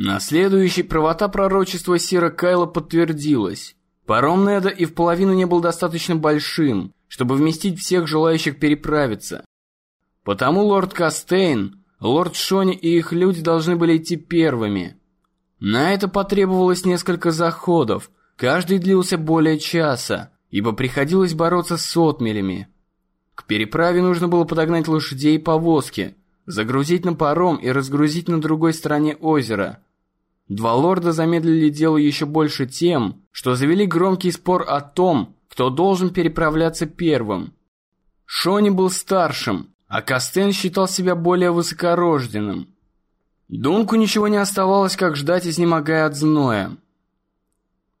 На следующий правота пророчества Сира Кайла подтвердилась. Паром Неда и в половину не был достаточно большим, чтобы вместить всех желающих переправиться. Потому лорд Кастейн, лорд Шони и их люди должны были идти первыми. На это потребовалось несколько заходов, каждый длился более часа, ибо приходилось бороться с отмелями. К переправе нужно было подогнать лошадей и повозки, загрузить на паром и разгрузить на другой стороне озера. Два лорда замедлили дело еще больше тем, что завели громкий спор о том, кто должен переправляться первым. Шони был старшим, а Кастен считал себя более высокорожденным. Дунку ничего не оставалось, как ждать, изнемогая от зноя.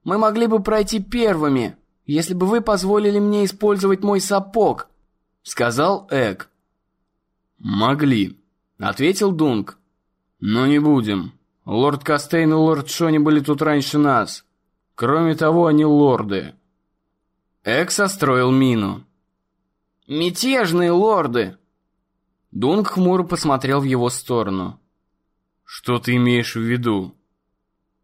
«Мы могли бы пройти первыми, если бы вы позволили мне использовать мой сапог», — сказал Эк. «Могли», — ответил Дунк. «Но не будем. Лорд Кастейн и лорд Шони были тут раньше нас. Кроме того, они лорды». Эк состроил мину. «Мятежные лорды!» Дунк хмуро посмотрел в его сторону. «Что ты имеешь в виду?»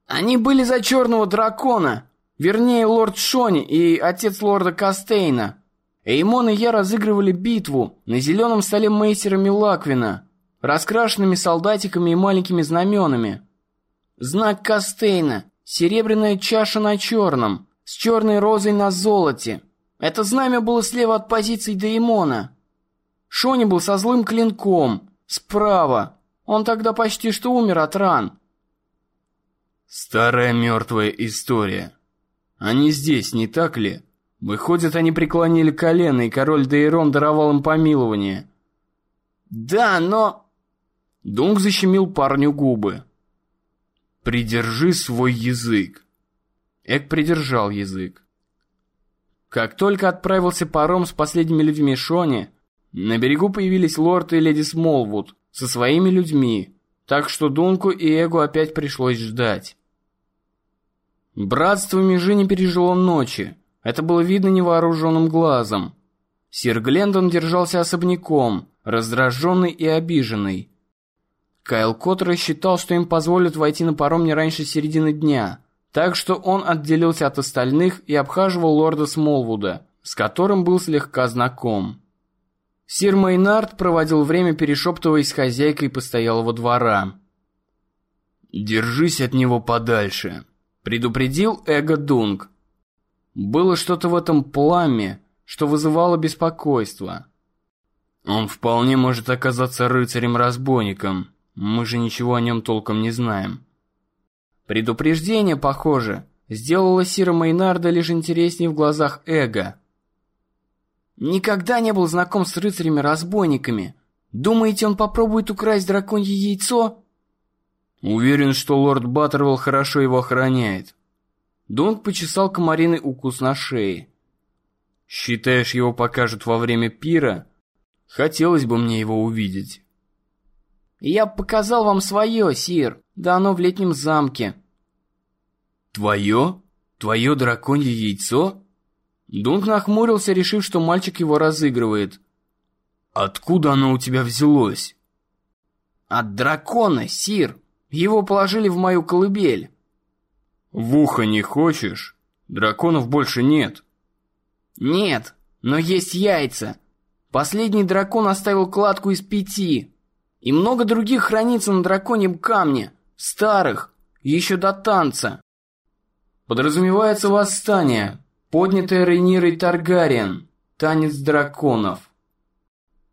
«Они были за черного дракона, вернее, лорд Шони и отец лорда Кастейна. Эймон и я разыгрывали битву на зеленом столе мейсера Милаквина, раскрашенными солдатиками и маленькими знаменами. Знак Кастейна, серебряная чаша на черном, с черной розой на золоте. Это знамя было слева от позиции Деймона. Шони был со злым клинком, справа, он тогда почти что умер от ран. Старая мертвая история. Они здесь, не так ли? Выходит, они преклонили колено, и король Дейрон даровал им помилование. Да, но... Дунк защемил парню губы. Придержи свой язык. Эк придержал язык. Как только отправился паром с последними людьми Шони, на берегу появились лорд и леди Смолвуд, со своими людьми, так что Дунку и Эгу опять пришлось ждать. Братство Межи не пережило ночи, это было видно невооруженным глазом. Сир Глендон держался особняком, раздраженный и обиженный. Кайл Коттер рассчитал, что им позволят войти на паром не раньше середины дня, так что он отделился от остальных и обхаживал лорда Смолвуда, с которым был слегка знаком. Сир Мейнард проводил время, перешептываясь с хозяйкой постоялого двора. «Держись от него подальше», — предупредил Эго Дунг. Было что-то в этом пламе, что вызывало беспокойство. Он вполне может оказаться рыцарем-разбойником, мы же ничего о нем толком не знаем. Предупреждение, похоже, сделало Сира Мейнарда лишь интереснее в глазах Эго. Никогда не был знаком с рыцарями-разбойниками. Думаете, он попробует украсть драконье яйцо? Уверен, что лорд Баттервелл хорошо его охраняет. Донг почесал комариный укус на шее. Считаешь, его покажут во время пира? Хотелось бы мне его увидеть. Я показал вам свое, сир. Да оно в летнем замке. Твое? Твое драконье яйцо? Дунк нахмурился, решив, что мальчик его разыгрывает. «Откуда оно у тебя взялось?» «От дракона, сир. Его положили в мою колыбель». «В ухо не хочешь? Драконов больше нет». «Нет, но есть яйца. Последний дракон оставил кладку из пяти. И много других хранится на драконьем камне, старых, еще до танца». «Подразумевается восстание», Поднятая Рейнирой Таргариен. Танец драконов.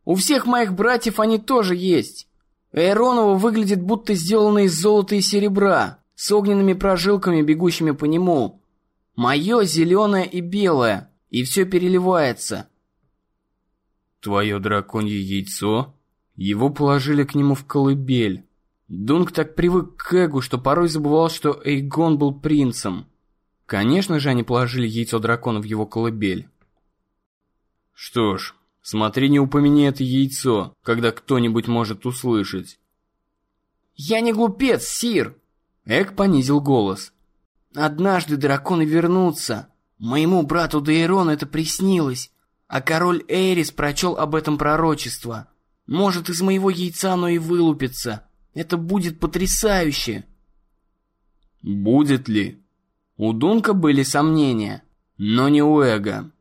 У всех моих братьев они тоже есть. Эйронова выглядит будто сделано из золота и серебра, с огненными прожилками, бегущими по нему. Мое зеленое и белое, и все переливается. Твое драконье яйцо? Его положили к нему в колыбель. Дунк так привык к Эгу, что порой забывал, что Эйгон был принцем. Конечно же, они положили яйцо дракона в его колыбель. Что ж, смотри, не упомяни это яйцо, когда кто-нибудь может услышать. «Я не глупец, Сир!» Эк понизил голос. «Однажды драконы вернутся. Моему брату Дейрону это приснилось, а король Эрис прочел об этом пророчество. Может, из моего яйца оно и вылупится. Это будет потрясающе!» Будет ли? У Дунка были сомнения, но не у Эго.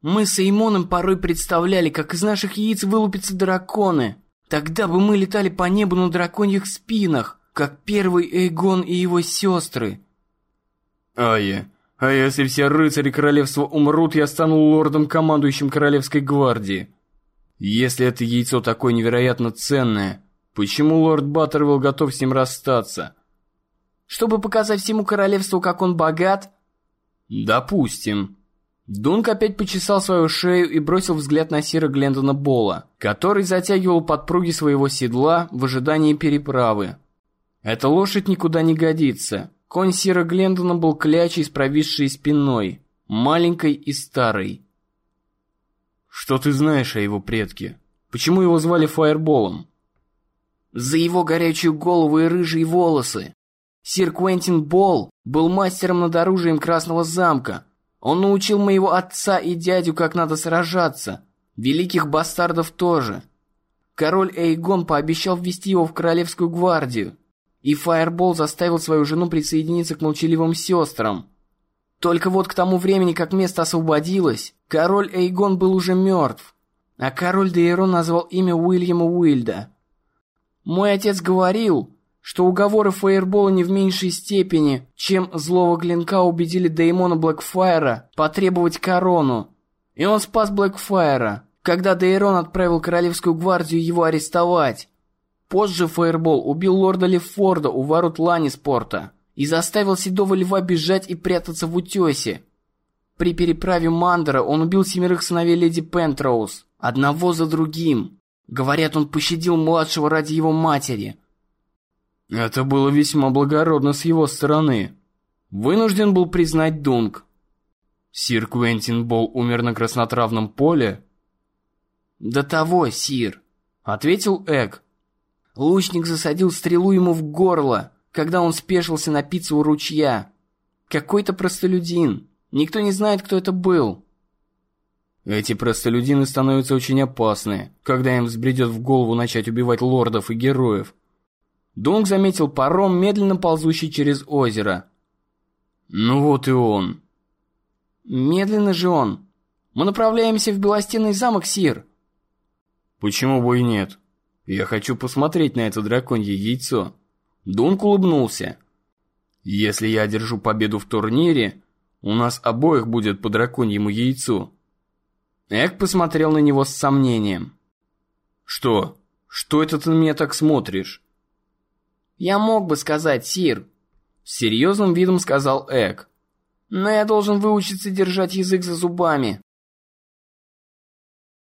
Мы с Эймоном порой представляли, как из наших яиц вылупятся драконы. Тогда бы мы летали по небу на драконьих спинах, как первый Эйгон и его сестры. Ая, а если все рыцари королевства умрут, я стану лордом-командующим королевской гвардии. Если это яйцо такое невероятно ценное, почему лорд Баттервилл готов с ним расстаться? Чтобы показать всему королевству, как он богат? Допустим. Дунк опять почесал свою шею и бросил взгляд на Сира Глендона Бола, который затягивал подпруги своего седла в ожидании переправы. Эта лошадь никуда не годится. Конь Сира Глендона был клячей с провисшей спиной, маленькой и старой. Что ты знаешь о его предке? Почему его звали Фаерболом? За его горячую голову и рыжие волосы. Сир Квентин Болл был мастером над оружием Красного замка. Он научил моего отца и дядю, как надо сражаться. Великих бастардов тоже. Король Эйгон пообещал ввести его в Королевскую гвардию и Фаербол заставил свою жену присоединиться к молчаливым сестрам. Только вот к тому времени, как место освободилось, король Эйгон был уже мертв, а король Дейрон назвал имя Уильяма Уильда. Мой отец говорил, что уговоры Фаербола не в меньшей степени, чем злого Глинка убедили Деймона Блэкфайра потребовать корону. И он спас Блэкфайра, когда Дейрон отправил Королевскую гвардию его арестовать. Позже Фаербол убил лорда Лефорда у ворот Ланиспорта и заставил Седого Льва бежать и прятаться в утесе. При переправе Мандера он убил семерых сыновей леди Пентроуз, одного за другим. Говорят, он пощадил младшего ради его матери. Это было весьма благородно с его стороны. Вынужден был признать Дунк. Сир Квентин Бол умер на краснотравном поле? До того, сир, ответил Эк, Лучник засадил стрелу ему в горло, когда он спешился напиться у ручья. Какой-то простолюдин. Никто не знает, кто это был. Эти простолюдины становятся очень опасны, когда им взбредет в голову начать убивать лордов и героев. Дунк заметил паром, медленно ползущий через озеро. Ну вот и он. Медленно же он. Мы направляемся в Белостенный замок, Сир. Почему бы и нет? Я хочу посмотреть на это драконье яйцо. Дунк улыбнулся. Если я одержу победу в турнире, у нас обоих будет по драконьему яйцу. Эк посмотрел на него с сомнением. Что? Что это ты на меня так смотришь? Я мог бы сказать, Сир. С серьезным видом сказал Эк. Но я должен выучиться держать язык за зубами.